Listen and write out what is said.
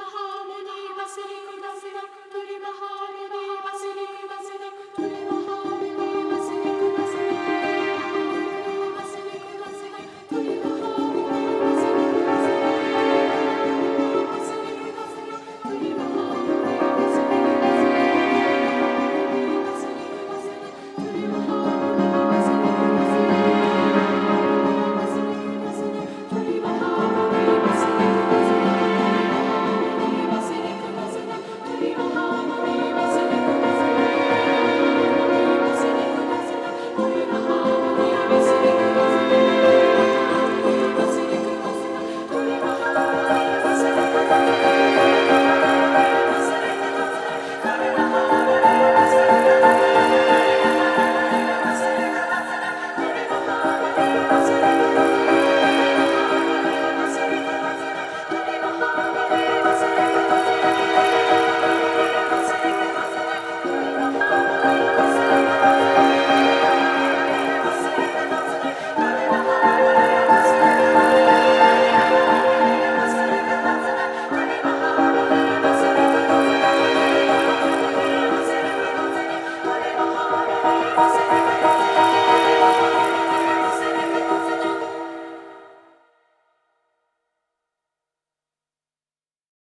マハーモニーバスリクダスナトリマハーモニ